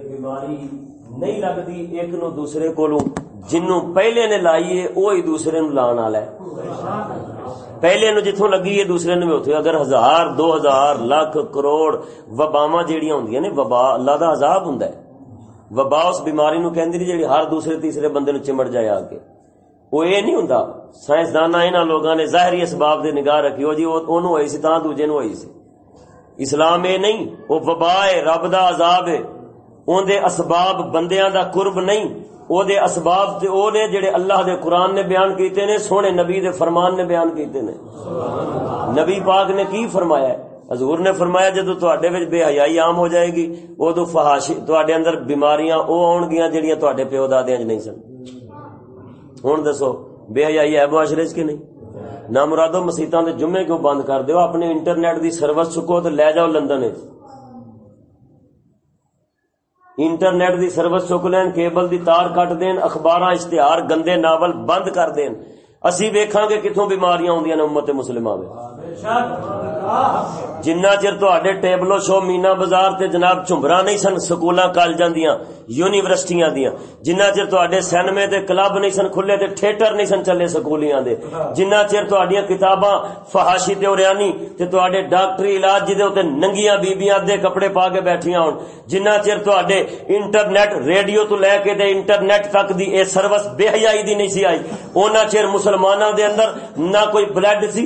بیماری نہیں لگتی ایک نو دوسرے کو جنوں پہلے نے لائی ہے وہی دوسرے نو لان والا ہے پہلے نو جتوں لگی ہے دوسرے نو بھی اگر ہزار دو ہزار لاکھ کروڑ وباوا جیڑیاں ہوندیاں نے وبا اللہ دا عذاب ہوندا ہے وبا اس بیماری نو کہندی جیڑی ہر دوسرے تیسرے بندے نو چمڑ جائے آ کے وہ یہ نہیں ہوں سائنسدان انہوں لوگوں نے ظاہری اسباب دے نگاہ رکھی ہو جی وہ ہوئی سی، تاں دوجے نو ہوئی سی۔ اسلام یہ نہیں وہ وبا ہے رب دا عذاب ہے اون دے اسباب بندیاں دا قرب نہیں، او دے اسباب تے او نے جڑے اللہ دے قرآن نے بیان کیتے نے، سونے نبی دے فرمان نے بیان کیتے نے۔ نبی پاک نے کی فرمایا ہے؟ حضور نے فرمایا جدو تواڈے وچ بے حیائی عام ہو جائے گی اودو فحاشی، تواڈے اندر بیماریاں او آن گیاں جڑیاں تواڈے پیو دادیاں وچ نہیں سن۔ ہوں دسو بے حیائی ہے معاشرے کی نہیں۔ نہ مرادو مسیطاں دے جمعے کیوں بند کر دیو؟ اپنے انٹرنیٹ دی سروس چکو تے لے جاؤ لندن انٹرنیٹ دی سروس چک لین، کیبل دی تار کٹ دین اخبار اشتہار گندے ناول بند کر دین۔ اسی ویکھاں گے کتوں بیماریاں ہوندیاں نے امت مسلمہ میں جنہ چر تے ٹیبلو شو مینا بازار تے جناب چمبرا نہیں سن، سکولاں، کالجاں دیاں، یونیورسٹیاں دیاں۔ جنہ چر تے سینمے تے کلب نہیں سن، کھلے تے تھیٹر نہیں سن چلے سکولیاں دے۔ جنہ چر تہاڈیاں کتاباں فحاشی تے اوریانی تے تہاڈے ڈاکٹری علاج جے تے ننگیاں بیبییاں دے کپڑے پا کے بیٹھیاں ہون جنہ چر تہاڈے انٹرنیٹ ریڈیو تو لے کے تے انٹرنیٹ تک دی اے سروس بے حیائی دی نہیں سی آئی۔ اونا چر مسلماناں دے اندر نہ کوئی بلڈ سی،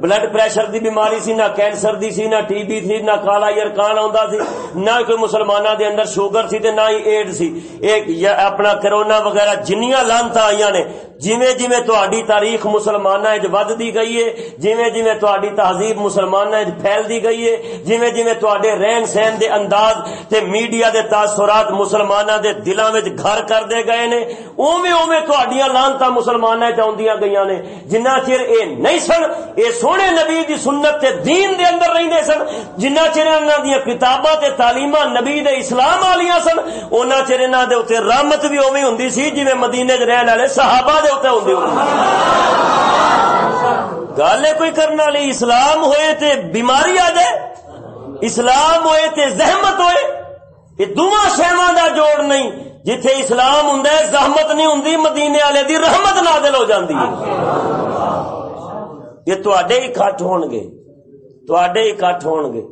بلڈ پریشر دی بیماری سی نہ کینسر دی سی، نہ ٹی بی سی نہ کالا یرکان آندا سی، نہ کوئی مسلماناں دے اندر شوگر سی تے نہ ہی ایڈ سی۔ ایک اپنا کرونا وغیرہ جنیاں لانتا آئیاں نے جویں جویں تہاڈی تاریخ مسلماناں وچ وددی گئی ہے جویں جویں تہاڈی تہذیب مسلماناں وچ پھیلدی گئی ہے جویں جویں تہاڈے رہن سہن دے انداز تے میڈیا دے تاثرات مسلماناں دے دلاں وچ گھر کر دے گئے نے، اوویں اوویں تہاڈیاں لانتا مسلماناں وچ اوندیاں گئیاں نے۔ جنہ چر اے نہیں سن، اے سونے نبی دی سنت تے دین دے اندر رہندے سن، جنہ چر انہاں دی کتاباں تے تعلیماں نبی دے اسلام والیاں سن انہاں چر انہاں دے اوتے رحمت بھی اوویں ہوندی سی جویں مدینے وچ رہن والے صحابہ دے اوتے ہوندی گل کوئی کرنے والی، اسلام ہوئے تے بیماری آ جائے، اسلام ہوئے تے زحمت ہوئے، یہ دونوں شہواں دا جوڑ نہیں۔ جتھے اسلام ہوں زحمت نہیں ہوں مدینے والے دی رحمت نازل ہو جاندی ہے۔ یہ تے اکٹھ ہون گے۔ تے اکٹھ ہون گے۔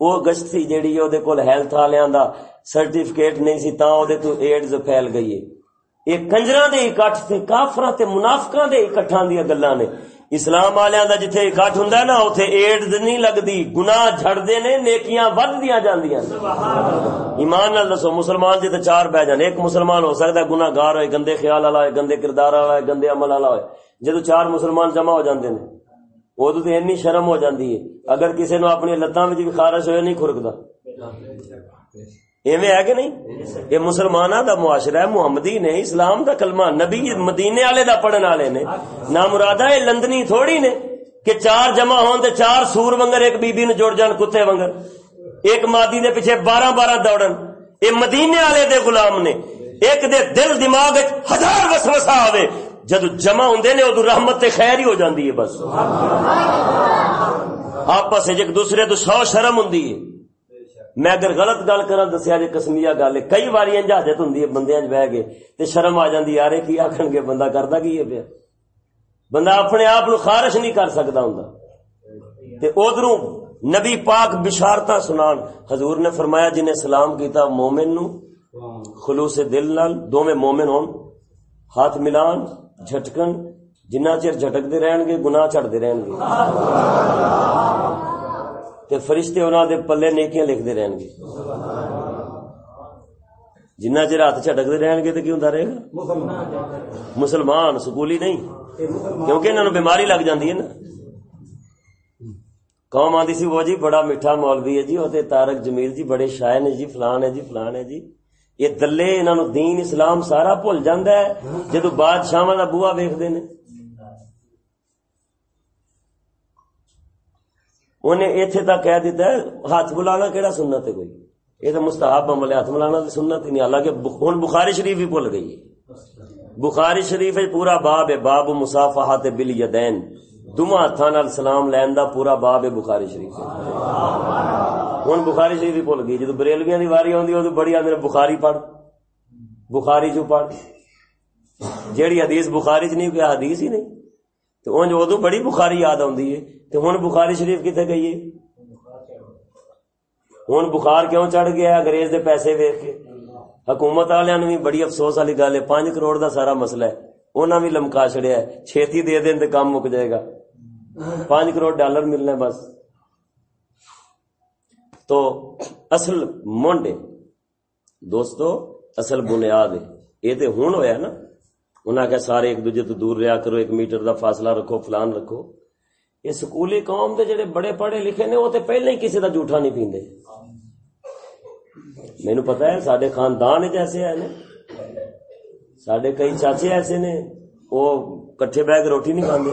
وہ گشتی جیڑی ہے کول ہیلتھ والوں دا سرٹیفکیٹ نہیں سی تا تو ایڈز پھیل گئی ہے۔ یہ کنجراں دے اکٹھ تے کافراں تے منافقاں دے اکٹھاں دی گلاں نے۔ اسلام والوں دا جتھے اکٹھ ہوندا ہے نا، اوتھے ایڈز نہیں لگدی، گناہ جھڑدے نے، نیکیاں وددیاں جاندیاں ایمان نال دسو، مسلمان جے تے چار بہ جان۔ ایک مسلمان ہو سکدا ہے، گناہگار ہوئے، گندے خیال والا ہوئے، گندے کردار والا ہوئے، گندے عمل والا ہوئے۔ جدو چار مسلمان جمع ہو جاندے نے ادو تو اینی شرم ہو جاندی ہے۔ اگر کسی نو اپنی لتاں وچ بھی خارش ہوئے، نہیں کھرکدا۔ ایویں ہے کہ نہیں؟ یہ مسلمانوں دا معاشرہ ہے، محمدی نے، اسلام دا کلمہ، نبی مدینے والے دا پڑھن والے نے۔ نہ مرادہ یہ لندنی تھوڑی نے کہ چار جمع ہون تے چار سور ونگر، ایک بی بی نو جوڑ جان کتے ونگر۔ ایک مادی دے پیچھے بارہ بارہ دوڑن۔ یہ مدینے والے دے غلام نے۔ ایک دے دل دماغ ہزار وسوسہ آوے۔ جدو جمع ہوں نے ادو رحمت تے خیر ہی ہو جاندی ہے بس۔ آپس ایک دوسرے تو سو شرم ہوں میں اگر غلط گل کرا دسیا جی کسمیا گل کئی بار انجازت ہوں بندے بہ گئے تے شرم آ جاتی یار کی آخن گے، بندہ کرتا کی ہے پیا؟ بندہ اپنے آپ خارش نہیں کر سکتا ہوں ادھر نبی پاک بشارتا سنان، حضور نے فرمایا جنہیں سلام کیتا، مومن نو خلوص دل نال دو مومن ہون، ہاتھ ملان، جھٹکن، جنہ چر جھٹکتے رہن گے، گناہ چڑھتے رہن گے۔ تے فرشتے انہوں دے پلے نیکیاں لکھتے رہن گے۔ جنہ چر ہاتھ چٹکتے رہن گے تو کی ہوں رہے گا؟ مسلمان، سکولی نہیں۔ کیونکہ انہوں نے بیماری لگ جاتی ہے نا۔ قوم آتی سی، وہ جی بڑا میٹھا مولوی ہے جی وہ تارک جمیل جی بڑے شاعر نے جی فلان ہے جی فلان ہے جی۔ یہ دلے انہوں دین اسلام سارا بھول جاندہ ہے جدو بادشاہ کا بوا ویختے ہیں انہیں اتنے تک کہہ دیتا ہے ہاتھ بلانا کہڑا سننا تے کوئی یہ تو مستحب عمل ہاتھ ملانا تو سننا ہی نہیں حالانکہ ہوں بخاری شریف بھی بھول گئی ہے بخاری شریف پورا باب ہے باب مسافہ بل یدین دوواں ہاتھاں نال سلام لین دا پورا باب ہے بخاری شریف ہن بخاری شریف ہی بھول گئی جدوں بریلویاں دی واری ہوندی اودوں بڑی آندے بخاری پڑھ بخاری جو پڑھ جیڑی حدیث بخاری چ نہیں کوئی حدیث ہی نہیں تو اونج ادو بڑی بخاری یاد آندی ہے۔ تو ہن بخاری شریف کتے گئی ہے؟ ہن بخار کیوں چڑھ گیا انگریز دے پیسے ویکھ کے۔ حکومت والوں نے بھی بڑی افسوس والی گل ہے۔ پانچ کروڑ دا سارا مسئلہ ہے۔ انہوں نے بھی لمکا چڑیا ہے۔ چھتی دے دین تے کام مک جائے گا۔ پانچ کروڑ ڈالر ملنا ہے بس۔ تو اصل مونڈے۔ دوستو، اصل بنیاد ہے۔ یہ تو ہوں ہوا نا۔ انہیں آخیا سارے ایک دوجے تو دور رہا کرو، ایک میٹر دا فاصلہ رکھو، فلان رکھو۔ یہ سکولی قوم دے جڑے بڑے پڑھے لکھے نے، وہ تو پہلے ہی کسی دا جھوٹا نہیں پیندے مینو پتا ہے سڈے خاندان ایسے ہے سڈے کئی چاچے ایسے نے، وہ کٹھے بہ کے روٹی نہیں کھانے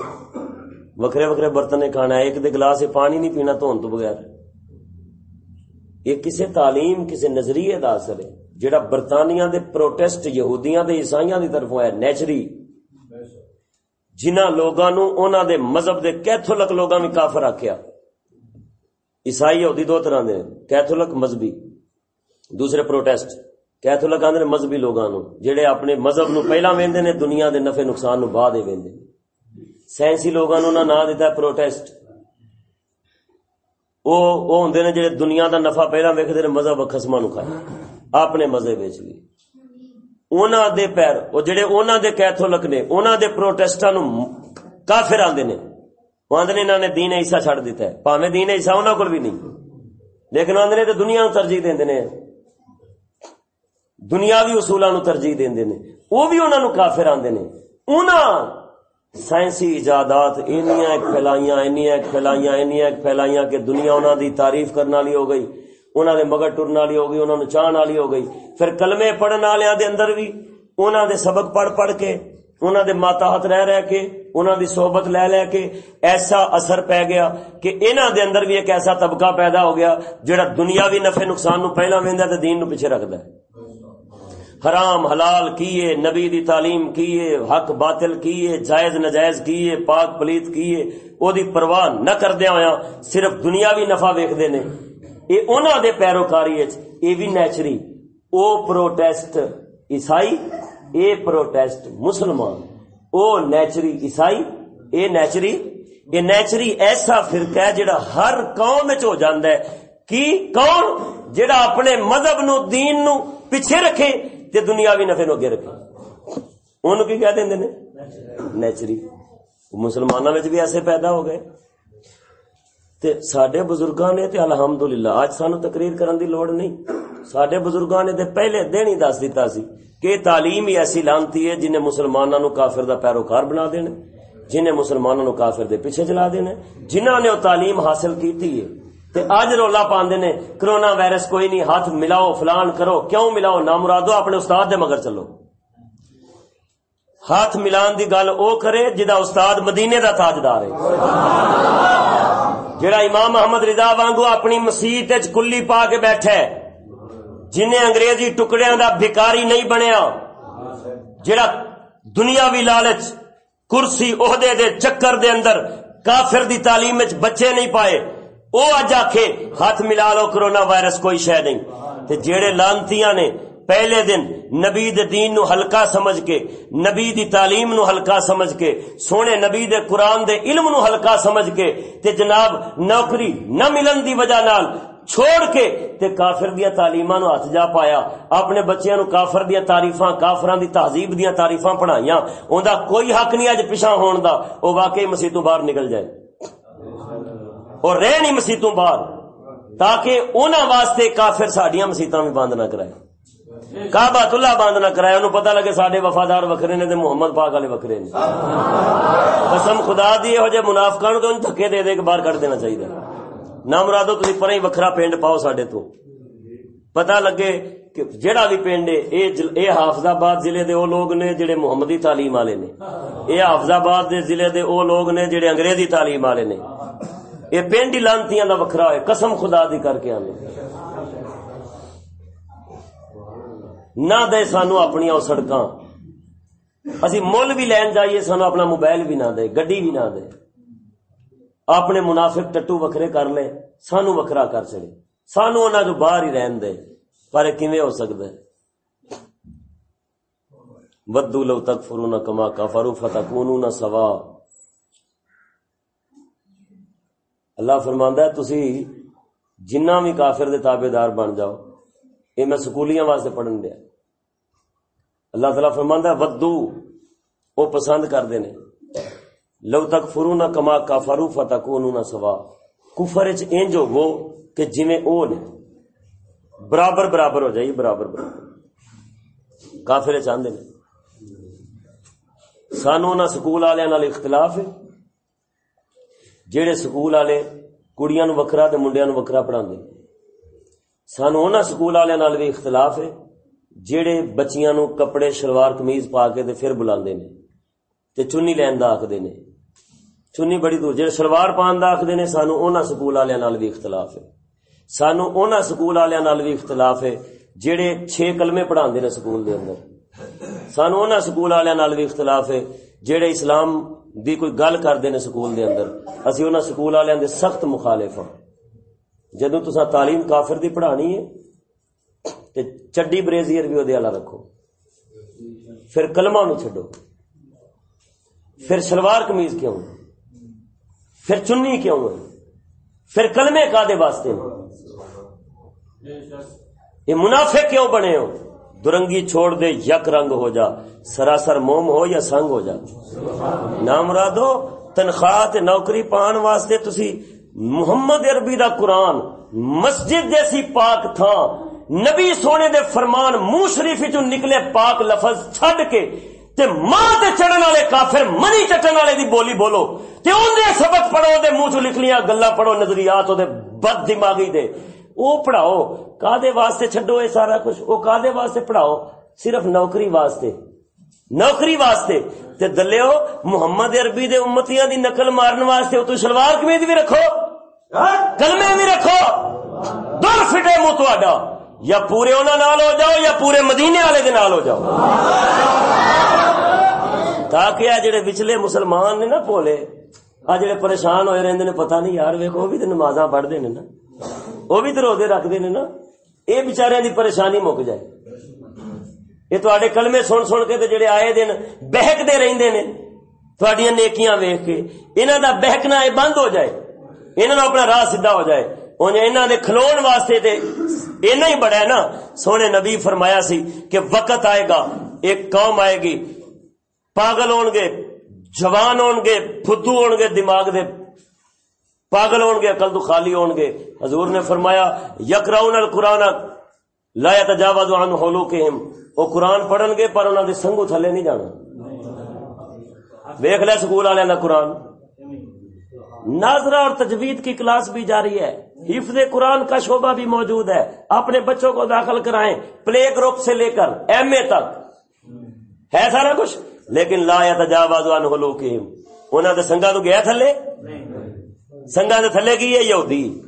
وکھرے وکھرے برتن کھانا ہے، ایک دے گلاس پانی نہیں پینا، دھون تو بغیر۔ یہ کسی تعلیم کسی نظریے کا اثر ہے۔ جڑا برطانیہ دے پروٹیسٹ یہودیاں دے عیسائیاں دی طرف ہے، نیچری۔ جنہ لوگاں نو انہاں دے مذہب دے کیتھولک لوگاں بھی کافر آکھیا۔ عیسائی یہودی دو طرح دے، کیتھولک مذہبی۔ دوسرے پروٹیسٹ، کیتھولک آندے مذہبی لوگاں نو، جڑے اپنے مذہب نو پہلا ویندے نے، دنیا دے نفع نقصان نو بعد ویندے سائنسی لوگاں نو نہ دیتا ہے پروٹیسٹ۔ او او ہوندے نے جڑے دنیا دا نفع پہلا ویکھدے نے مذہب خصماں نو کھائے۔ اپنے مذہب وچ بھی اونا دے پیر او جڑے اونا دے کیتھولک نے، اونا دے پروٹیسٹاں نو کافر آندے نے۔ آندے نے انہاں نے دین عیسیٰ چھڑ دیتا ہے۔ پاویں دین عیسیٰ انہاں کول بھی نہیں۔ لیکن آندے نے تے دنیا نو ترجیح دیندے نے۔ دنیاوی اصولاں نو ترجیح دیندے نے۔ او بھی انہاں نو کافر آندے نے۔ انہاں سائنسی ایجادات اینیاں ایک پھیلائیاں، اینیاں ایک پھیلائیاں، اینیاں ایک پھیلائیاں کہ دنیا انہاں دی تعریف کرنے والی ہو گئی۔ انہوں نے مگر ٹرن والی ہو گئی انہوں نے چاہن والی ہو گئی۔ پھر کلمے پڑھن والوں دے اندر بھی انہوں دے سبق پڑھ پڑھ کے انہوں دے ماتحت رہ رہ کے انہوں دی صحبت لے لے کے ایسا اثر پہ گیا کہ انہوں دے اندر بھی ایک ایسا طبقہ پیدا ہو گیا جڑا دنیاوی نفع نقصان نو پہلا ویندا تے دین نو پیچھے رکھدا ہے۔ حرام، حلال کیے، نبی دی تعلیم کیے، حق باطل کیے، جائز نجائز کیے، پاک پلیت کیے، او دی پرواہ نہ کردیا ہویا صرف دنیاوی نفع ویکھدے نے۔ یہ انہوں دے پیروکاری یہ بھی نیچری، او پروٹیسٹ عیسائی، اے پروٹیسٹ مسلمان۔ او نیچری عیسائی، اے نیچری یہ نیچری ایسا فرقہ ہے جڑا ہر قوم ہو جاندہ ہے۔ کی کون جڑا اپنے مذہب نو، دین نو پیچھے رکھے تے دنیاوی نفع نو اگے رکھے۔ انہوں کی کہہ دیں نیچری۔ مسلمانوں میں بھی ایسے پیدا ہو گئے۔ تے سڈے بزرگاں نے تے الحمدللہ اج سانو تقریر کرن دی لوڑ نہیں۔ سڈے بزرگاں نے تے پہلے دن ہی دس دیتا سی کہ تعلیم ہی ایسی لانتی ہے جنہیں مسلمانوں نو کافر دا پیروکار بنا دینا جنہیں مسلمانوں نو کافر دے پیچھے چلا دینا جنہوں نے وہ تعلیم حاصل کیتی ہے۔ تے اج رولا پاندے نے، کرونا وائرس کوئی نہیں، ہاتھ ملاؤ، فلان کرو، کیوں ملاؤ؟ نہ مرادو اپنے استاد دے مگر چلو۔ ہاتھ ملان دی گل او کرے جدا استاد مدینے دا تاجدار ہے۔ جڑا امام محمد رضا وانگو اپنی مسیح کلی پا کے بیٹھا ہے، جنہیں انگریزی ٹکڑیاں دا بھکاری نہیں بنیا، جڑا دنیاوی لالچ، کرسی عہدے دے چکر دے اندر کافر دی تعلیم بچے نہیں پائے، او اج آکھے ہاتھ ملا لو کرونا وائرس، کوئی شہ نہیں۔ تے جیڑے لانتیاں نے پہلے دن نبی دے دین نو ہلکا سمجھ کے، نبی دی تعلیم نو ہلکا سمجھ کے، سونے نبی دے قرآن دے علم نو ہلکا سمجھ کے، تے جناب نوکری نہ ملن دی وجہ نال چھوڑ کے تے کافر دیا تعلیماں نو ہاتھ جا پایا۔ اپنے بچیاں نو کافر دیا تعریفاں، کافراں دی تہذیب دیا تعریفاں پڑھائیاں۔ اوندا کوئی حق نہیں اج پیچھے ہون دا، او واقعی مسیح تو باہر نکل جائے۔ اور رہ نہیں مسیح تو باہر، تاکہ انہاں واسطے کافر ساڈیاں مسیتاں بھی بند نہ کرائے۔ کعبہ اللہ بند نہ کرایا انہوں پتہ لگے سارے وفادار وکھرے نے محمد پاک والے وکھرے نے۔ قسم خدا دی ہو جائے منافقہ تو دھکے دے دے کے باہر کٹ دینا چاہیے نہ مرادو تھی پر ہی وکھرا پینڈ پاؤ سڈے تو پتہ لگے کہ جڑا بھی پینڈ ہے، اے حافظ آباد ضلع دے او لوگ نے جڑے محمدی تعلیم والے نے۔ اے حافظ آباد دے ضلع دے او لوگ نے جڑے انگریزی تعلیم والے نے۔ یہ پینڈ ہی لانتیاں دا وکھرا ہے قسم خدا دی کر کے آنے نہ دے سانو اپنی اسی مل بھی لین جائیے، سانو اپنا موبائل بھی نہ دے، گڈی بھی نہ دے۔ اپنے منافق ٹٹو وکھرے کر لے، سانو وکھرا کر چڑے سانو انہوں جو باہر ہی رہن دے۔ پر کیویں ہو سکتا ہے ودو لو تک فرو نہ کما کا فرو فتح نہ سوا۔ اللہ فرماندا ہے، تسی جنہ بھی کافر دے تابے دار بن جاؤ۔ یہ میں سکولیاں واسطے پڑھن دیا۔ اللہ تعالیٰ فرماندا ہے، ودو وہ پسند کرتے ہیں۔ لو تک فرو نہ کما کا فرو فتح نہ سوا کفر انج ہو کہ جی او نے برابر برابر ہو جائیے برابر برابر۔ کافر چاہتے ہیں سانو نہ سکول والے اختلاف ہے۔ جہے سکول والے کڑیاں نو وکھرا تے منڈیاں نو وکھرا پڑھا سانو انہاں سکول والے بھی اختلاف ہے۔ جہے بچیاں نو کپڑے، شلوار کمیز پا کے تے پھر بلاندے نے تے چنی لین دا آخدے نے۔ چنی بڑی دور جہے شلوار پان دا آخدے نے، سانو انہاں سکول والے بھی اختلاف ہے۔ سانو انہاں سکول والے بھی اختلاف ہے جہے چھ کلمے پڑھاندے نے سکول دے اندر۔ سانو انہاں سکول والے بھی اختلاف ہے جہے اسلام دی کوئی گل کرتے ہیں سکول دے اندر۔ اسی انہاں سکول والے دے سخت مخالف ہاں جدو تسا تعلیم کافر دی پڑھانی ہے تے چڈی بریزیئر بھی وہ رکھو۔ پھر کلمہ بھی چھڈو۔ پھر شلوار کمیز کیوں پھر چنی کیوں ہے؟ پھر کلمے کا دے واسطے یہ منافع کیوں بنے ہو؟ درنگی چھوڑ دے، یک رنگ ہو جا۔ سراسر موم ہو یا سنگ ہو جا؟ نام رادو تنخواہ نوکری پان واسطے تسی محمد عربی دا قرآن، مسجد جیسی پاک تھا نبی سونے دے فرمان منہ شریف جو نکلے پاک لفظ چھڈ کے تے ماں تے چڑھن والے کافر منی چٹن والے دی بولی بولو تے اون دے سبق پڑھو دے منہ چ لکھلیاں گلاں پڑھو نظریات دے بد دماغی دے۔ او پڑھاؤ کادے واسطے چھڈو اے سارا کچھ؟ او کادے واسطے پڑھاؤ؟ صرف نوکری واسطے۔ نوکری واسطے۔ تے دلیو محمد عربی دے امتیاں دی نقل مارن واسطے تو شلوار کمیز بھی رکھو۔ کلمے بھی رکھو۔ دور فٹے منہ تہاڈا۔ یا پورے انہاں نال ہو جاؤ یا پورے مدینے والے دے نال ہو جاؤ۔ تاکہ آ جڑے پچھلے مسلمان نے نا پولے، آ جڑے پریشان ہوئے رہندے نے، پتہ نہیں یار ویکھو بھی تے نمازاں پڑھدے نے نا۔ وہ بھی تو روزے رکھتے ہیں نا۔ یہ بچارے دی پریشانی مک جائے۔ یہ تے کلمے سن سن کے جڑے آئے دن بہکتے رہتے ہیں تھوڑی نیکیاں ویخ کے انہوں دا بہکنا یہ بند ہو جائے۔ انہوں اپنا راہ سیدھا ہو جائے۔ انہوں نے کھلو واسطے تے اینا ہی بڑا ہے نا۔ سونے نبی فرمایا سی کہ وقت آئے گا، ایک قوم آئے گی۔ پاگل ہون گے، جوان ہون گے، فدو ہون گے، دماغ دے پاگل ہون گے، عقل تو خالی ہون گے۔ حضور نے فرمایا یکراؤن القرآن، لا تجاوز عن حلوقہم وہ قرآن پڑھن گے، پر انہاں دے سنگو تھلے نہیں جانا۔ دیکھ لے سکول والے دا قرآن۔ ناظرہ اور تجوید کی کلاس بھی جاری ہے۔ حفظ قرآن کا شعبہ بھی موجود ہے۔ اپنے بچوں کو داخل کرائیں۔ پلے گروپ سے لے کر ایم اے تک۔ ہے سارا کچھ؟ لیکن لا تجاوز عن حلوقہم سنگا تو گیا تھلے؟ سنگا دے تھلے کی ہے؟ یہودی۔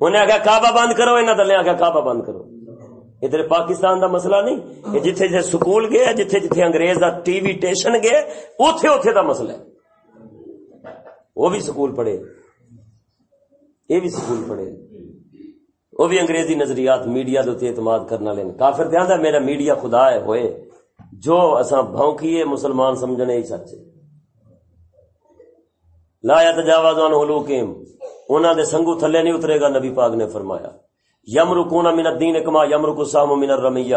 انہیں آگیا کعبہ بند کرو انہیں تھلے آگیا کعبہ بند کرو۔ ادھر پاکستان دا مسئلہ نہیں۔ جتھے جتھے سکول گئے، جتھے جتھے انگریز دا ٹی وی ٹیشن گئے، اوتھے اوتھے دا مسئلہ ہے۔ وہ بھی سکول پڑھے۔ یہ بھی سکول پڑھے۔ وہ بھی انگریزی نظریات، میڈیا دے اعتماد کرنا لینا کافر دیا میرا میڈیا خدا ہے، ہوئے۔ جو اصا بھونکیے، مسلمان سمجھنے ہی سچ ہے لا تجاوز عن حلوقہم انہاں دے سنگو تھلے نہیں اترے گا، نبی پاک نے فرمایا۔ یمرکون من الدین کما یمرک السام من الرمیہ۔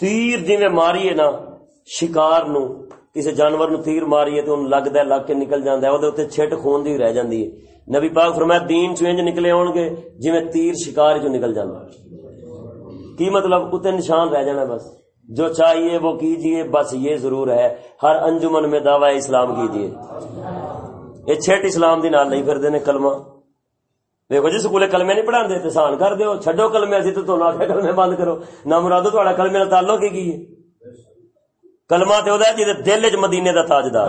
تیر جویں ماری نا، شکار نو کسی جانور نو تیر ماری ہے تے اون ہے لگ کے نکل جاندا ہے او دے چھٹ خون دی رہ جاندی ہے نبی پاک فرمایا دین چ انج نکلے ہون گے جویں تیر شکار جو نکل جاندا کی مطلب اوتے نشان رہ جانا بس جو چاہیے وہ کیجیے بس یہ ضرور ہے ہر انجمن میں دعوی اسلام کیجیے یہ چھٹ اسلام دی نال نہیں پھر دینے کلمہ دیکھو جی سکولے کلمے نہیں پڑھا دے سان کر دیو چھڈو کلمے اسی تو تو آخیا کلمے بند کرو نہ مرادو تھوڑا کلمے کا تعلق کی ہے کلما تو جی دل چ مدینے کا تاجدار۔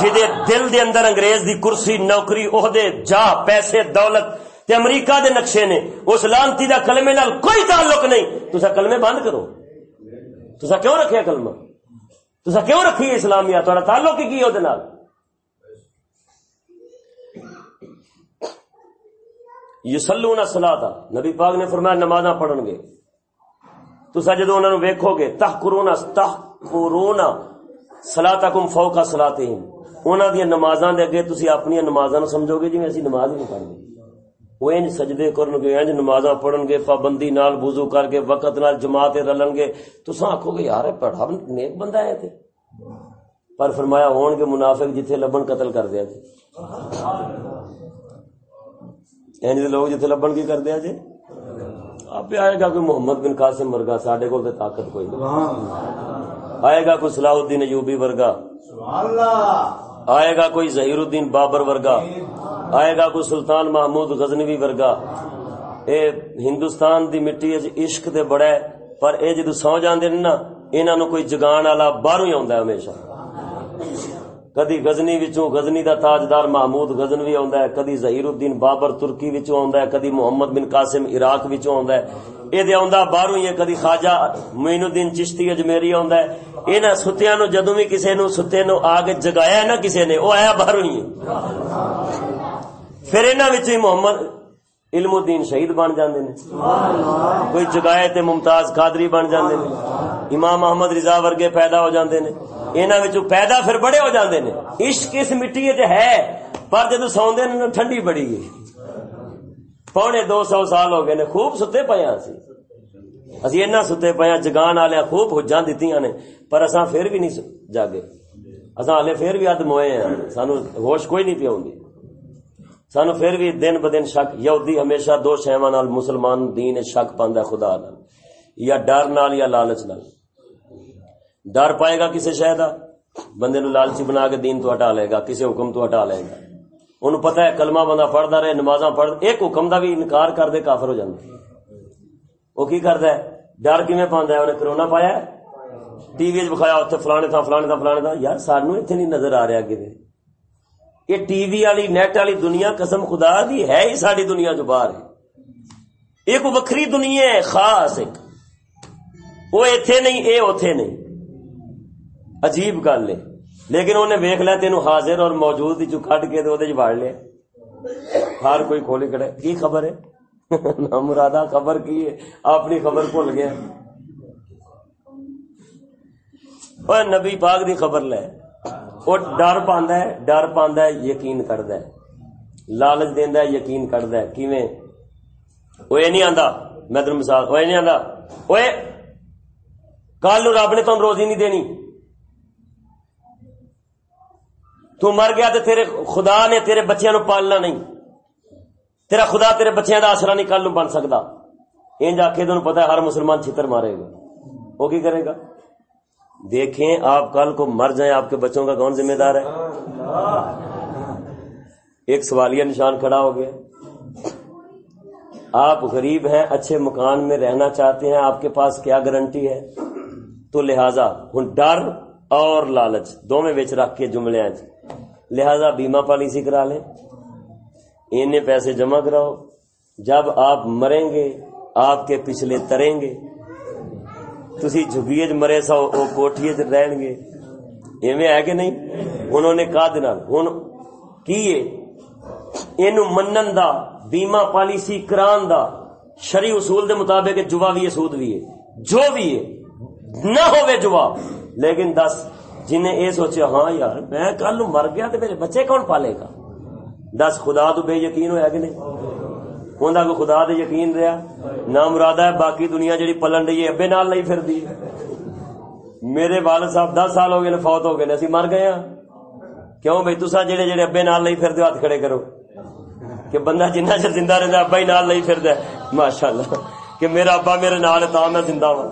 جی دل دے اندر انگریز دی کرسی، نوکری، عہدے جا پیسے، دولت تے امریکہ دے نقشے نے، اس لانتی دا کلمے نال کوئی تعلق نہیں۔ تسا کلمے بند کرو۔ تسا کیوں رکھے کلمہ؟ تسا کیوں رکھی اسلامیہ؟ تھوڑا تعلق ہی کی او دے نال؟ یسلون صلاۃ۔ نبی پاک نے فرمایا نمازاں پڑھن گے۔ تسی اپنی اسی نماز ہی نہیں پڑھدے وہ انج سجدے کرن گے انج نمازاں پڑھن گے پابندی نال وضو کر کے وقت نال جماعت رلن گے۔ تسا آکھو گے یار پڑھا نیک بندہ پر فرمایا ہون گے منافق جتھے لبن قتل کر دیا جی انج دے لوگ جتھے لبن کی کر دیا جی آپ آئے گا کوئی محمد بن قاسم ورگا ساڈے کول تے طاقت کوئی نہیں۔ آئے گا کوئی صلاح الدین ایوبی ورگا۔ آئے گا کوئی ظہیر الدین بابر ورگا۔ آئے گا کوئی سلطان محمود غزنوی ورگا۔ اے ہندوستان دی مٹی عشق دے بڑا ہے پر اے جدو سو جاندے نا انہاں نو کوئی جگان والا باہروں ہی آوندا ہے ہمیشہ۔ کدی غزنی وچوں غزنی دا تاجدار محمود غزنوی آوندا ہے، کدی ظہیر الدین بابر ترکی وچوں آوندا ہے، کدی محمد بن قاسم عراق وچوں آوندا ہے۔ اے دے آوندا باہروں ہی ہے کدی خواجہ معین الدین چشتی اجمیری آوندا ہے۔ انہاں ستیاں نو جدوں بھی کسے نو ستے نو آگے جگایا ہے نا کسے نے، او آیا باہروں ہی۔ ہے پھر انہاں وچ محمد علم الدین شہید بن جاندے نے۔ کوئی جگائے تے ممتاز قادری بن جاندے نے۔ امام احمد رضا ورگے پیدا ہو جاندے نے۔ انہاں پیدا پھر بڑے ہو جاندے نے عشق اس مٹی ہے پر جدوں سوندے نے ٹھنڈی بڑی گئی پونے دو سو سال ہو گئے نے خوب ستے پے ہاں سی اسی اینا ستے پے ہاں جگان والے خوب حجاں دتیاں نے پر اساں پھر بھی نہیں جاگے اساں ہلے پھر بھی اد موئے ہیں سانو ہوش کوئی نہیں پیوندی سانو پھر بھی دن ب دن شک یہودی ہمیشہ دو شہواں نال مسلمان دین شک پاندا خدا نال یا ڈر نال یا لالچ نال ڈر پائے گا کسی شہ کا بندے نو لالچی بنا کے دین تو ہٹا لے گا کسی حکم تو ہٹا لے گا۔ انہوں پتہ ہے کلمہ بندہ پڑھتا رہے، نمازاں پڑھ، ایک حکم دا بھی انکار کر دے، کافر ہو جاتا وہ کی کرتا ہے؟ ڈر کیویں پاندا ہے؟ انہیں کرونا پایا ہے؟ ٹی وی بخایا اتنے فلانے تھا فلانے تھا فلانے تھا یار سانو اتنے نہیں نظر آ رہا کتنے یہ ٹی وی والی، نیٹ والی دنیا قسم خدا دی ہے ہی ساری دنیا جو باہر ہے۔ ایک وکری دنیا ہے، خاص ایک۔ وہ ایتھے نہیں، اے اوتھے نہیں۔ عجیب گل ہے۔ لیکن انہیں ویخ لیا تین حاضر اور موجود چ کٹ کے وہ وڑ لیا۔ ہر کوئی کھولی کھڑے کی خبر ہے؟ مرادہ، خبر کی ہے؟ اپنی خبر بھول گیا۔ اور نبی پاک دی خبر لے۔ وہ ڈر پاندا ہے، ڈر پاندا ہے، یقین کردا ہے۔ لالچ دیندا ہے، یقین کردا ہے۔ کیویں؟ وہ نہیں آندا۔ میں تمہیں مثال وہ نہیں آندا۔ اوے کل رب نے تم روزی نہیں دینی۔ تو مر گیا تو تیرے خدا نے تیرے بچیاں نو پالنا نہیں۔ تیرا خدا تیرے بچیاں دا آسرا نہیں کل بن سکتا انج آخے تمہیں پتا ہے ہر مسلمان چھتر مارے گا۔ وہ کی کرے گا؟ دیکھیں آپ کل کو مر جائیں، آپ کے بچوں کا کون ذمہ دار ہے؟ ایک سوالیہ نشان کھڑا ہو گیا۔ آپ غریب ہیں، اچھے مکان میں رہنا چاہتے ہیں، آپ کے پاس کیا گارنٹی ہے؟ تو لہذا ہوں ڈر اور لالچ دو میں بچ رکھ کے جملے لہذا بیمہ پالیسی کرا لیں۔ انہیں پیسے جمع کراؤ۔ جب آپ مریں گے، آپ کے پچھلے تریں گے۔ تھی جھگیے مرے سو وہ کوٹھیے رہن گے۔ ایویں ہے کہ نہیں؟ انہوں نے کہا دن ہوں کیے این منن دا، بیمہ پالیسی کران دا شری اصول دے مطابق جوا بھی ہے سود بھی ہے۔ جو بھی ہے، نہ ہوئے جوا لیکن دس جنہیں یہ سوچا ہاں یار، میں کل مر گیا تو میرے بچے کون پالے گا؟ دس، خدا تو بے یقین ہوا کہ نہیں؟ انہوں کو خدا دے یقین رہا نہ مراد ہے، باقی دنیا جڑی پلن رہی ہے، ابے نال نہیں پھر دی میرے والد صاحب دس سال ہو گئے فوت ہو گئے اسی مر گئے ہاں؟ کیوں بھائی؟ تصا جڑے جڑے ابے نال نہیں پھر ہاتھ کھڑے کرو۔ کہ بندہ جنہ چر زندہ رہتا ابا ہی نال نہیں پھر ماشاء اللہ کہ میرا ابا میرے نال تا میں زندہ ہوں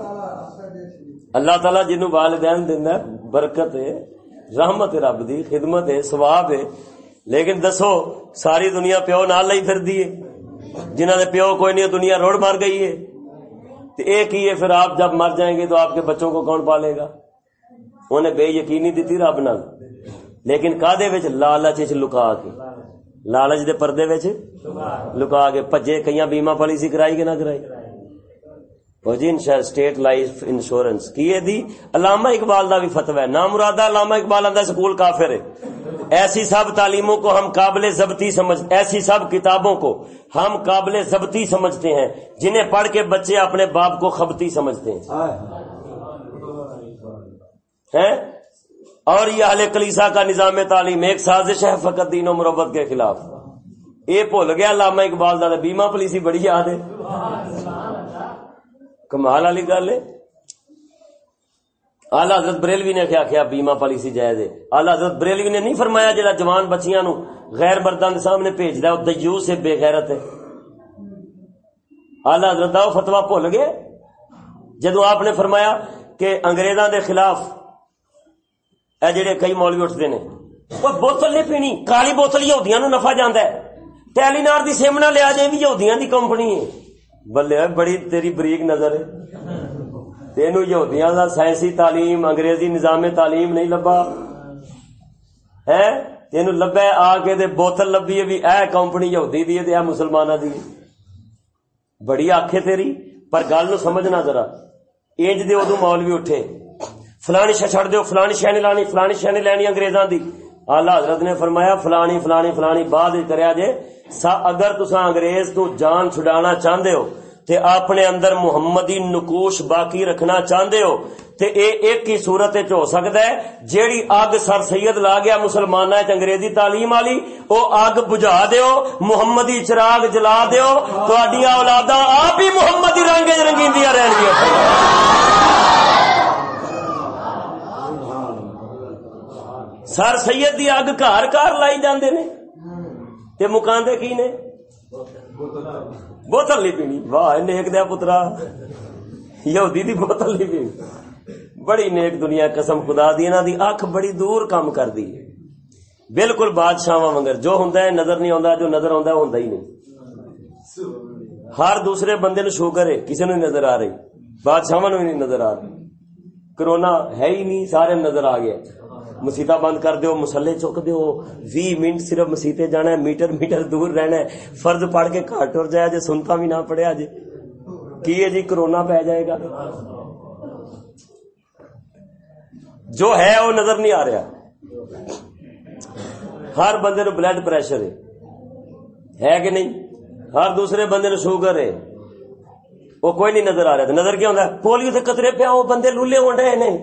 اللہ تعالیٰ جنوں والدین دینا برکت ہے، رحمت رب دی، خدمت ہے سواب ہے۔ لیکن دسو، ساری دنیا پیو نال لائی پھر دیے جنہ نے پیو کوئی نہیں، دنیا روڈ مار گئی ہے۔ تو ایک ہی ہے، پھر آپ جب مر جائیں گے تو آپ کے بچوں کو کون پالے گا؟ انہیں بے یقینی دیتی رب نال۔ لیکن کا وچ؟ لالچ لکا کے۔ لالچ دے پردے وچ؟ لکا کے۔ پجے کئی بیمہ پالیسی کرائی کہ نہ کرائی؟ جی اسٹیٹ لائف انشورنس کی دی علامہ اقبال دا بھی فتوا ہے نام مرادہ علامہ اقبال آدھا سکول کافر ہے ایسی سب تعلیموں کو ہم قابل ضبطی سمجھ ایسی سب کتابوں کو ہم قابل ضبطی سمجھتے ہیں جنہیں پڑھ کے بچے اپنے باپ کو خبتی سمجھتے ہیں اور یہ اہل کلیسا کا نظام تعلیم ایک سازش ہے فقط دین و مربت کے خلاف یہ بھول گیا علامہ اقبال دادا بیما پالیسی بڑی یاد ہے کمال والی گل ہے۔ آلہ حضرت بریلوی نے کیا کیا؟ بیما پالیسی جائز ہے۔ آلہ حضرت بریلوی نے نہیں فرمایا جہاں جوان بچیاں نو غیر مردان سامنے بھیج وہ دیو سے بے غیرت ہے۔ آلہ حضرت دا فتوا بھول گئے۔ جدو آپ نے فرمایا کہ انگریزاں دے خلاف اے جڑے کئی مولوی اٹھتے ہیں وہ بوتل نہیں پینی، کالی بوتل یہودیاں نو نفع جاندا ہے۔ ٹیلی نار دی سیمنا لیا جائے بھی یہودیاں دی کمپنی ہے۔ بلے بڑی تیری بریک نظر ہے۔ تین یہودیاں دا سائنسی تعلیم، انگریزی نظام تعلیم نہیں لبا ہے؟ تین لبا آ کے دے بوتل لبی ہے بھی، اے کمپنی یہودی دی ہے تے اے مسلمانہ دی۔ بڑی آنکھیں تیری، پر گل نو سمجھنا ذرا۔ انج دے ادو مولوی اٹھے۔ فلانی شہ چھڑ دیو، فلانی شہ نہیں لانی، فلانی شہ نہیں لینی انگریزاں دی۔ آلہ حضرت نے فرمایا، فلانی فلانی فلانی، بعد کریا جے۔ اگر تسا انگریز تو جان چھڑانا چاہندے ہو، تے اپنے اندر محمدی نکوش باقی رکھنا چاہندے ہو، تے اے ایک ہی صورت وچ ہو سکتا ہے، جیڑی اگ سر سید لا گیا مسلمان انگریزی تعلیم والی، او اگ بجھا دیو، محمدی چراغ جلا دیو، تہاڈیاں اولاداں آپ ہی محمدی رنگ وچ رنگیندیاں رہن گیا سر سید دی اگ گھر گھر لائی جاندے نے۔ تے مکاندے کی نے؟ بوتل نہیں پینی۔ واہ نیک دیا پترا۔ یہودی دی بوتل نہیں پینی۔ بڑی نیک دنیا قسم خدا دی، انہاں دی اکھ بڑی دور کام کر دی۔ بالکل بادشاہاں مگر جو ہوندا ہے، نظر نہیں آندا جو نظر آندا ہے، ہوندا ہی نہیں۔ ہر دوسرے بندے نو شوگر ہے کسی نو نظر آ رہی۔ بادشاہاں نو نہیں نظر آ رہی۔ کرونا ہے ہی نہیں، سارے نظر آ گیا مسیطا بند کر دیو مسلے چک دیو۔ وی منٹ صرف مسیطے جانا ہے، میٹر میٹر دور رہنا ہے۔ فرض پڑھ کے کھا ٹر جائے، جے سنتا بھی نہ پڑے جی کی ہے جی کرونا پہ جائے گا۔ جو ہے، وہ نظر نہیں آ رہا۔ ہر بندے نو بلڈ پریشر ہے۔ کہ نہیں؟ ہر دوسرے بندے نو شوگر ہے۔ وہ کوئی نہیں نظر آ رہا۔ نظر کیا ہوتا ہے؟ پولیو سے قطرے پیا وہ بندے لولے ہو رہے نہیں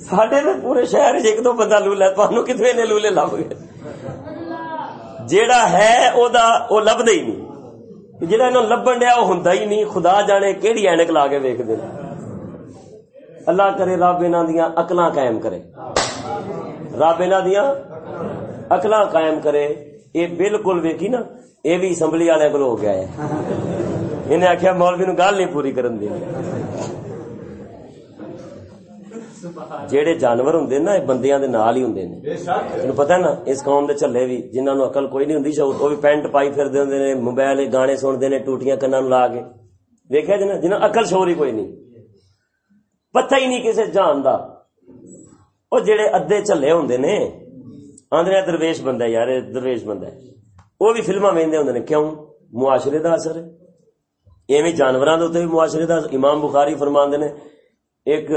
سڈے تو پورے شہر ایک دو بندہ لولا تمہوں کتنے نے لولے لب گئے جیڑا ہے او دا او لبدا ہی نہیں جیڑا انہوں لبن دیا وہ ہوندا ہی نہیں خدا جانے کیڑی اینک لا کے ویکھ دے اللہ کرے رب انہاں دیاں عقلاں قائم کرے رب انہاں دیاں عقلاں قائم کرے اے بالکل ویکھی نا اے بھی اسمبلی والے کول ہو گیا ہے انہیں آخیا مولوی نو گل نہیں پوری کرن دی جیڑے جانور ہوں نا بندیاں دے نال ہی ہوں نے پتہ نا اس قوم دے چلے بھی جنہاں نو عقل کوئی نہیں ہوندی شاید وہ بھی پینٹ پائی پھر دے ہوندے نے موبائل گانے سن نے ٹوٹیاں کناں نو لا کے دیکھیا جنا جنہاں عقل شور ہی کوئی نہیں پتہ ہی نہیں کسے جان دا او جڑے ادھے چلے ہوندے نے آندے درویش بندہ یار درویش بندہ ہے وہ بھی فلماں ویندے ہوندے نے کیوں معاشرے دا اثر ہے ایویں جانوراں دے بھی معاشرے دا امام بخاری فرماندے نے ایک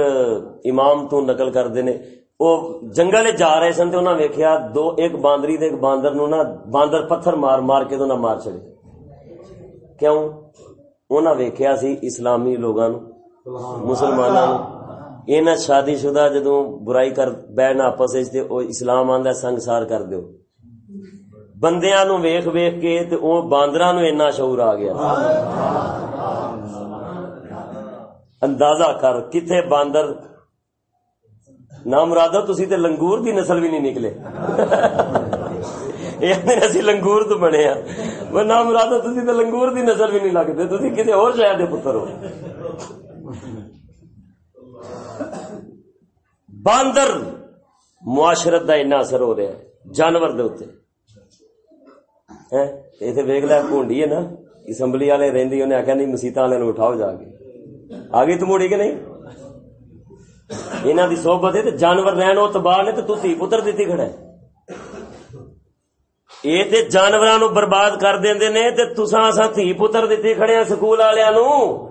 امام تو نقل کرتے نے وہ جنگل جا رہے سن تو انہوں ویکیا دو ایک باندری ایک باندر نو نا باندر پتھر مار مار کے تو نہ مار چڑے کیوں؟ انہوں ویکیا سی اسلامی لوگوں مسلمانوں یہ شادی شدہ جدو برائی کر بہن آپس اسلام آندا سنگسار کر دیو۔ بندیاں نو ویخ ویخ کے تے او باندراں نو اینا شعور آ گیا۔ اندازہ کر کتنے باندر نہ مرادو تسی تے لنگور دی نسل بھی نہیں نکلے۔ یعنی اسی لنگور تو بنے ہاں وہ نہ مرادو تسی تے لنگور دی نسل بھی نہیں لگتے، تسی کسی اور شہر دے پتر ہو۔ باندر معاشرت دا اتنا اثر ہو رہا ہے، جانور دے اتنے اتنے لیا پونڈی ہے نا، اسمبلی والے رہی انہیں آخیا نہیں، مسیطا والے اٹھاؤ جا کے۔ آگے تو موڑی کہ نہیں انہوں دی صحبت ہے جانور رہن وہ تباہ نے تو تھی پتر دیتی کھڑا ہے یہ تے جانوراں نو برباد کر دیندے نے تے تساں اساں تھی پتر دتی کھڑے ہیں سکول والےاں نو تے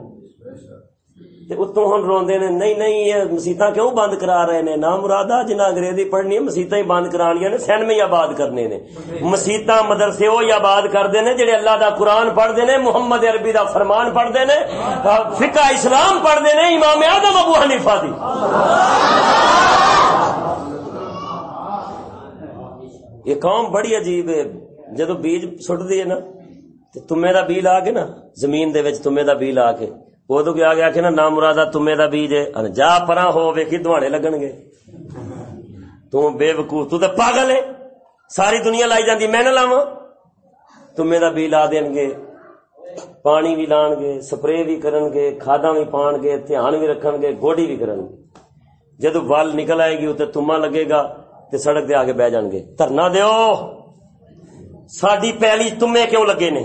اتوں ہن روندے نے، نہیں نہیں، یہ مسیتاں کیوں بند کرا رہے نے؟ نا مرادا جنہ انگریزی پڑھنی ہے، مسیتاں ہی بند کرانیاں نے، سینمے ہی آباد کرنے نے۔ مسیتاں مدرسے وہ آباد کردے نے، جڑے اللہ دا قرآن پڑھدے نے، محمد عربی دا فرمان پڑھدے نے فقہ اسلام پڑھدے نے، امام اعظم ابو حنیفہ دی۔ یہ قوم بڑی عجیب ہے۔ جدو بیج سٹ دی ہے نا تمے دا بیل آ کے نا، زمین دے وچ تمے دا بیل آ کے ادو کیا گیا کہ نا نام تمے دا بیج ہے جا پرا ہو ویکھی دواڑے لگن گے تو بے وقوف تو تے پاگل ہے ساری دنیا لائی جاندی میں نہ لاواں تمے دا بیج لا دین گے پانی بھی لان گے سپرے بھی کرن گے کھادا بھی پان گے دھیان بھی رکھن گے گوڈی بھی کرن جدو ول نکل آئے گی اتنے تما لگے گا تے سڑک دے آگے بہ جان گے دھرنا دیو ساڈی پہلی تمے کیوں لگے نے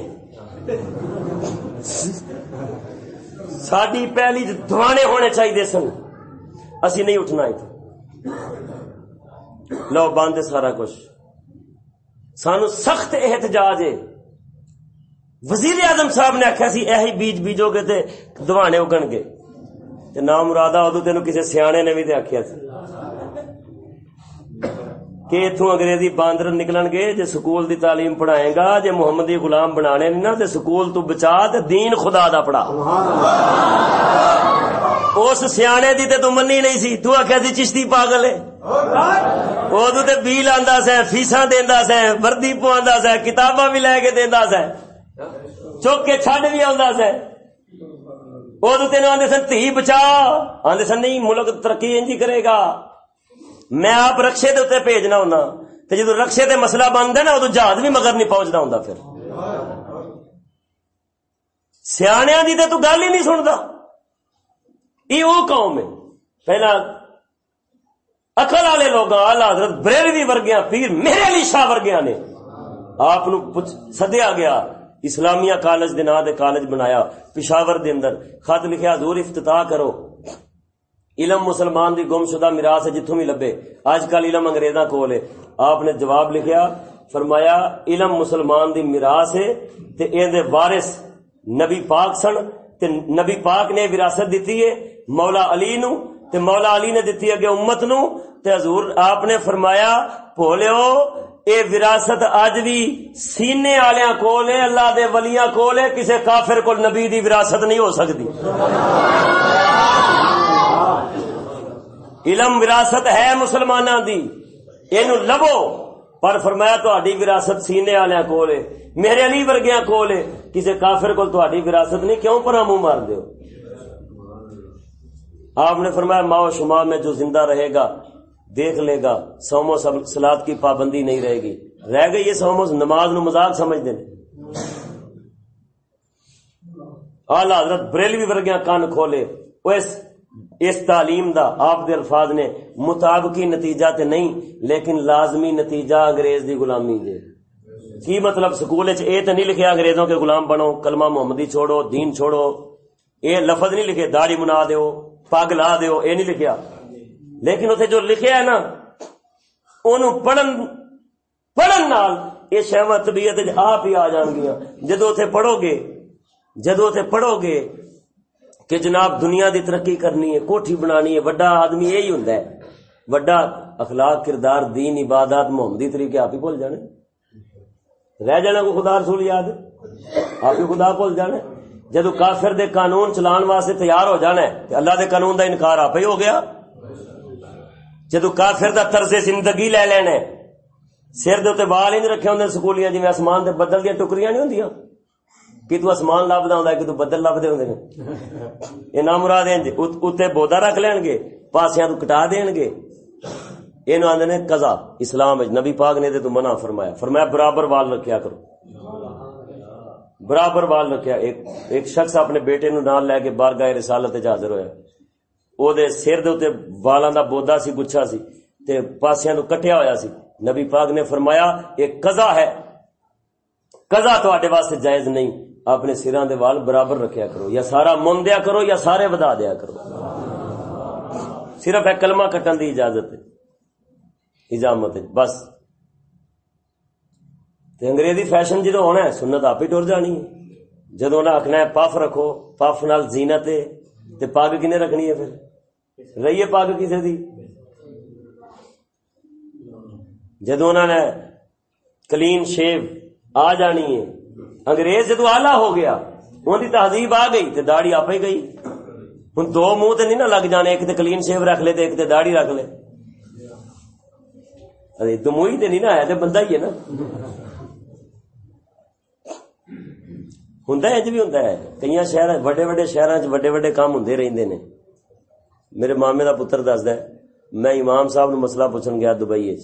ساری پہلی دوانے ہونے چاہیے سن۔ اسی نہیں اٹھنا لو، بند سارا کچھ۔ سانو سخت احتجاج ہے۔ وزیر اعظم صاحب نے آخیا سی یہ بیج بیجو گے تے دوانے اگن گے۔ نام مرادہ ادو تین کسی سیانے نے بھی تو آخیا سی۔ کہ اتوں انگریزی باندر نکلن گے جے سکول دی تعلیم پڑھائے گا جے محمدی غلام بنانے نہیں نا تے سکول تو بچا تے دین خدا دا پڑھا۔ اس سیانے دی تے تو منی نہیں سی۔ تو آخیا سی چشتی پاگل ہے۔ ادو تے بیل آندا سا فیساں دیندا سا وردی پواندا سا کتاباں بھی لے کے دیندا سا۔ چک کے چھڈ بھی آندا سا۔ ادو تین آدھے سن تھی بچا۔ آدھے سن نہیں ملک ترقی انجی کرے گا۔ میں آپ رکشے دے اتنے بھیجنا ہونا تو جدو رکشے تے مسئلہ بنتا ہے نا، ادو جہاز بھی مگر نہیں پہنچتا ہوں پھر۔ سیاح دی تو گل ہی نہیں سنتا یہ وہ قوم ہے۔ پہلا اکل والے لوگ آلہ حضرت بریلوی ورگیا پیر میرے علی شاہ ورگیا نے۔ آپ سدیا گیا، اسلامیہ کالج دے نا دے کالج بنایا، پشاور دے اندر۔ خط لکھیا، حضور افتتاح کرو۔ علم مسلمان دی گم شدہ میراث ہے جتوں بھی لبے۔ آج کل علم انگریزاں کول ہے۔ آپ نے جواب لکھیا، فرمایا، علم مسلمان دی میراث ہے تے اے دے وارث نبی پاک سن تے نبی پاک نے وراثت دیتی ہے مولا علی نو تے مولا علی نے دیتی اگے امت نو تے حضور آپ نے فرمایا بھولیو اے وراثت اج بھی سینے والےاں کول ہے، اللہ دے ولیاں کول ہے، کسے کافر کول نبی دی وراثت نہیں ہو سکتی۔ علم وراثت ہے مسلمانوں دی۔ یہ لبو۔ پر فرمایا تاری وراثت سینے والے کول ہے، میرے علی ورگیا کول ہے۔ کسی کافر کو تاری وراثت نہیں، کیوں پر منہ مار دیو آپ نے فرمایا ماؤ شما میں جو زندہ رہے گا، دیکھ لے گا سومو سلاد کی پابندی نہیں رہے گی۔ رہ گئی یہ سومو نماز نو مزاق سمجھ دیں آلہ حضرت بریلوی ورگیا کان کھولے۔ وہ اس تعلیم دا آپ دے الفاظ نے مطابقی نتیجہ تے نہیں، لیکن لازمی نتیجہ انگریز دی غلامی دے۔ کی مطلب سکول اے تے نہیں لکھیا انگریزوں کے غلام بنو، کلمہ محمدی چھوڑو، دین چھوڑو۔ اے لفظ نہیں لکھے، داڑھی منا دیو پگ لا دیو، اے نہیں لکھیا۔ لیکن اتنے جو لکھیا ہے نا، اونوں پڑھن پڑھن نال یہ شہوت، طبیعت آپ ہی آ جان گیا جدو اتنے پڑھو گے جدو اتنے پڑھو گے کہ جناب دنیا دی ترقی کرنی ہے، کوٹھی بنانی ہے، وڈا آدمی یہی ہوں وڈا اخلاق، کردار، دین، عبادات محمدی طریقے آپ ہی بھول جانے۔ رہ جانا کو خدا رسول یاد؟ آپ ہی خدا بھول جانے۔ جدو کافر دے قانون چلان واسطے تیار ہو جانا ہے کہ اللہ دے قانون دا انکار آپ ہی ہو گیا۔ جدو کافر دا طرز زندگی لے لینا سر دے بال ہی نہیں رکھے ہوں سکولیاں جی آسمان دے بدل دیا ٹکریاں نہیں ہوں کہ تو اسمان لبدا ہوندا کہ تو بدل لبدے ہوندے نے اے نام مراد ہیں جی، بودا رکھ لین گے، پاسیاں تو دین گے۔ اینو آندے نے قضا، اسلام نبی پاک نے تو منع فرمایا۔ فرمایا، برابر وال رکھیا کرو۔ برابر وال رکھیا۔ ایک ایک شخص اپنے بیٹے نو نال لے کے بارگاہ رسالت حاضر ہویا۔ او دے سر دے اوتے والاں بودا سی، گچھا سی، تے پاسیاں تو کٹیا ہویا سی۔ نبی پاک نے فرمایا ایک قضا ہے۔ قضا تواڈے واسطے جائز نہیں۔ اپنے سرا دے وال برابر رکھیا کرو، یا سارا من دیا کرو یا سارے ودا دیا کرو۔ صرف ایک کلمہ کٹن دی اجازت اجامت بس۔ تے انگریزی فیشن جدو ہونا ہے، سنت آپ ہی ٹر جانی ہے۔ جدو انہیں آخنا ہے پف رکھو پف نال زینت تے پگ کنے رکھنی ہے پھر؟ رہیے پگ کسی دی؟ جدو انہوں نے کلین شیو آ جانی ہے انگریز جدو آلہ ہو گیا ان کی تہذیب آ گئی تے داڑی آپ ہی گئی۔ ہوں دو منہ تے نہیں نہ لگ جانے، ایک تے کلین شیو رکھ لے تے ایک تے داڑی رکھ لے۔ ارے دموئی تے نہیں نہ ہے، تے بندہ ہی ہے نا۔ ہوں اج بھی ہوں کئی شہر وڈے وڈے شہر وڈے وڈے کام ہوں رہتے نے۔ میرے مامے کا پتر دسد میں امام صاحب نو مسئلہ پوچھن گیا دبئی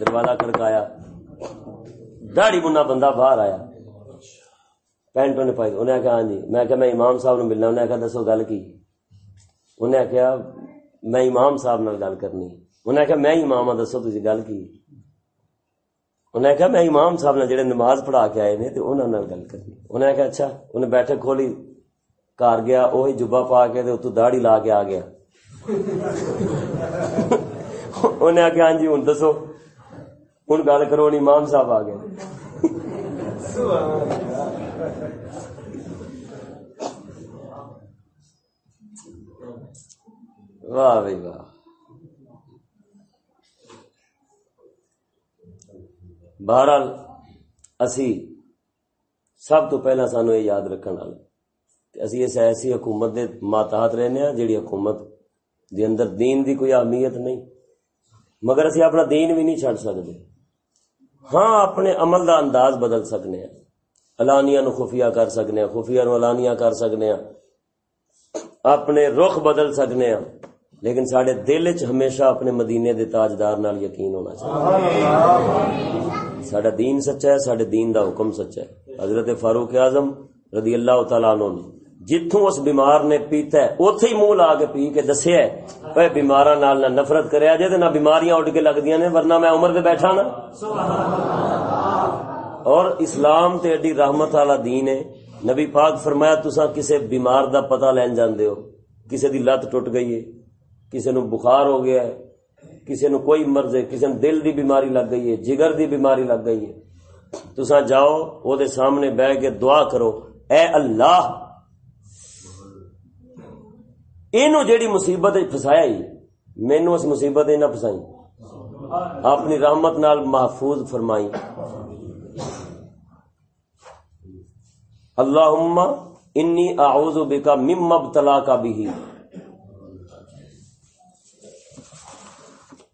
دروازہ کڑکایا۔ داڑی بنا بندہ باہر آیا۔ پینٹ نے پائی۔ انہیں کہا ہاں جی۔ میں کہا میں امام صاحب نو ملنا۔ انہیں کہا دسو گل کی۔ انہیں کہا میں امام صاحب نال گل کرنی۔ انہیں کہا میں امام ہاں دسو تھی گل کی۔ انہیں کہا میں امام صاحب نے جڑے نماز پڑھا کے آئے نے تے انہاں نال گل کرنی۔ انہیں کہا اچھا انہیں بیٹھے کھولی کار گیا وہی جبا پا کے تے اتو داڑھی لا کے آ گیا۔ انہیں کہا ہاں جی ہن دسو۔ ہن گل کرو امام صاحب آ گئے واہ بھائی واہ بہرحال اسی سب تو پہلا سانو یہ یاد رکھنے والے اسی اس ایسی حکومت دے ماتحت رہنے ہیں جیڑی حکومت دے اندر دین دی کوئی اہمیت نہیں مگر اسی اپنا دین بھی نہیں چھڑ سکتے ہاں اپنے عمل دا انداز بدل سکنے ہیں۔ علانیہ نو خفیہ کر سکنے ہیں، خفیہ نو علانیہ کر سکنے ہیں۔ اپنے رخ بدل سکنے ہیں۔ لیکن سڈے دل چ ہمیشہ اپنے مدینے دے تاجدار نال یقین ہونا چاہیے۔ سڈا دین سچا ہے سڈے دین دا حکم سچا ہے۔ حضرت فاروق اعظم رضی اللہ تعالیٰ عنہ نے جتوں اس بیمار نے پیتا ہے، اوتھے ہی منہ لا کے پی کے دسیا ہے اے بیماراں نال نہ نفرت کریا جے تے نہ بیماریاں اٹھ کے لگدیاں نے، ورنہ میں عمر تے بیٹھا نا۔ اور اسلام تے ایڈی رحمت والا دین ہے۔ نبی پاک فرمایا، تساں کسے بیمار دا پتہ لین جاندے ہو۔ کسے دی لت ٹوٹ گئی ہے۔ کسے نو بخار ہو گیا ہے۔ کسی نو کوئی مرض ہے۔ کسی نو دل دی بیماری لگ گئی ہے۔ جگر دی بیماری لگ گئی ہے۔ تسا جاؤ، او دے سامنے بہ کے دعا کرو۔ اے اللہ اینو جیڑی مصیبت پھسایا ہی مینو اس مصیبت نہ پھسائی اپنی رحمت نال محفوظ فرمائی اللہم انی اعوذ بکا مم ابتلا کا بھی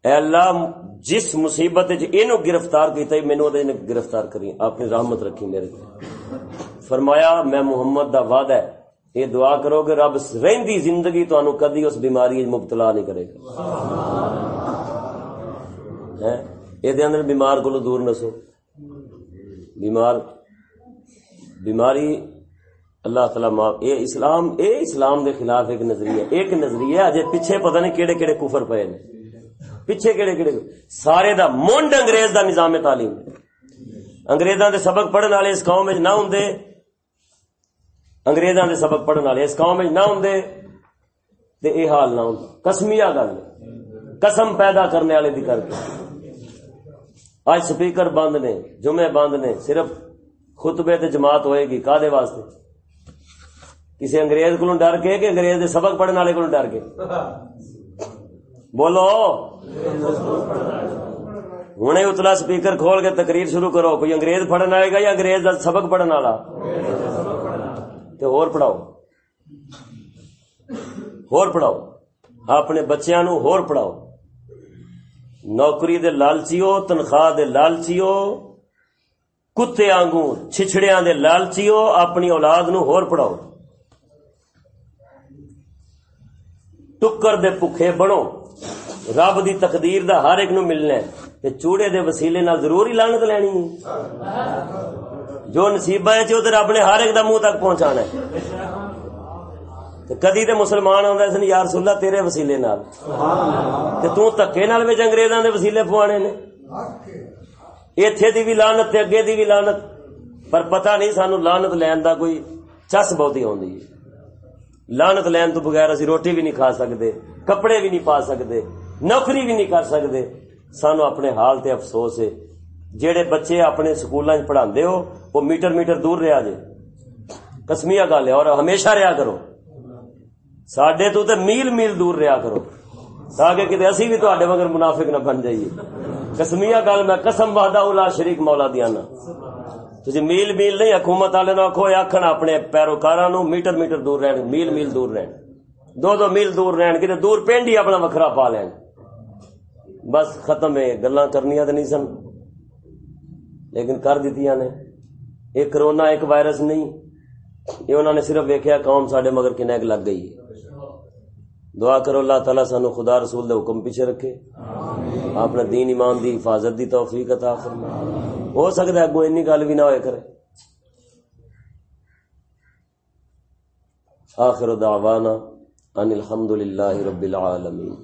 اے اللہ جس مصیبت اینو گرفتار کیتا ہے مینو گرفتار کری اپنی رحمت رکھی میرے فرمایا میں محمد دا وعدہ ہے یہ دعا کرو کہ رب رہندی زندگی تو کدی اس بیماری مبتلا نہیں کرے گا۔ یہ اندر بیمار کو دور نسو بیمار، بیماری اللہ تعالی معاف اے اسلام اے اسلام دے خلاف ایک نظریہ ایک نظریہ اجے پیچھے پتہ نہیں کیڑے کیڑے کفر پے نے۔ پیچھے کہڑے کہڑے سارے دا منڈ انگریز دا نظام تعلیم۔ انگریزاں دے سبق پڑھن والے اس قوم وچ نہ ہوندے انگریزاں دے سبق پڑھن والے، اس قوم وچ نہ ہوندے تے اے حال نہ ہوندا قسمیہ گل قسم پیدا کرنے والے دی کر کے آج سپیکر بند نے جمعے بند نے، صرف خطبے تے جماعت ہوئے گی کا دے واسطے؟ کسی انگریز کو ڈر کے کہ انگریز دے سبق پڑھنے والے کو ڈر کے؟ بولو۔ ہوں اتلا سپیکر کھول کے تقریر شروع کرو۔ کوئی انگریز پڑھن آئے گا یا انگریز کا سبق پڑھن والا؟ اور پڑھاؤ۔ اور پڑھاؤ۔ اپنے بچیا نو اور پڑھاؤ۔ نوکری دے لالچیو، تنخواہ دے لالچیو، کتے آنگو چھچڑیاں دے لالچیو، اپنی اولاد نو اور پڑھاؤ۔ ٹکر دے پکھے بنو۔ رب دی تقدیر دا ہر ایک نو ملنا ہے۔ تے چوڑے دے وسیلے نال ضرور ہی لعنت لینی ہے۔ جو نصیب ہے چ رب نے ہر ایک دا منہ تک پہنچانا ہے۔ کدی تے مسلمان آندا سن یا رسول اللہ تیرے وسیلے نال۔ تے تو تکے نال وچ انگریزاں دے وسیلے پوانے نے۔ ایتھے دی بھی لعنت تے اگے دی بھی لعنت۔ پر پتہ نہیں سانو لعنت لین دا کوئی چس بہتی ہوندی ہے۔ لعنت لین تو بغیر اسی روٹی بھی نہیں کھا سکتے کپڑے بھی نہیں پا سکتے نوکری بھی نہیں کر سکتے۔ سانو اپنے حال تے افسوس ہے۔ جہے بچے اپنے سکول پڑھا ہو، وہ میٹر میٹر دور رہا جے۔ کسمیا گل ہے، اور ہمیشہ رہا کرو۔ سڈے تو تے میل میل دور رہا کرو، تاکہ کتنے اسی بھی تے مگر منافق نہ بن جائیے۔ کسمیا گل میں قسم وحدہ اولا شریک مولا دیانا تھی میل میل نہیں، حکومت والے نہ آخو آخر اپنے پیروکار میٹر میٹر دور رہن، میل میل دور رہن۔ دو دو میل دور رہن کتنے دور پنڈ ہی اپنا وکھرا پا لین۔ بس ختم ہے گلا کرنی تو نہیں سن۔ لیکن کر دیتی نے ایک کرونا ایک وائرس نہیں یہ انہوں نے صرف ویکیا قوم سڈے مگر کنیک لگ گئی دعا کرو اللہ تعالیٰ سانو خدا رسول دے حکم پیچھے رکھے۔ اپنے دین ایمان دی حفاظت دی توفیق عطا فرما ہو سکتا ہے اگو این گل بھی نہ ہوئے کرے۔ آخر دعوانا ان الحمد للہ رب العالمین۔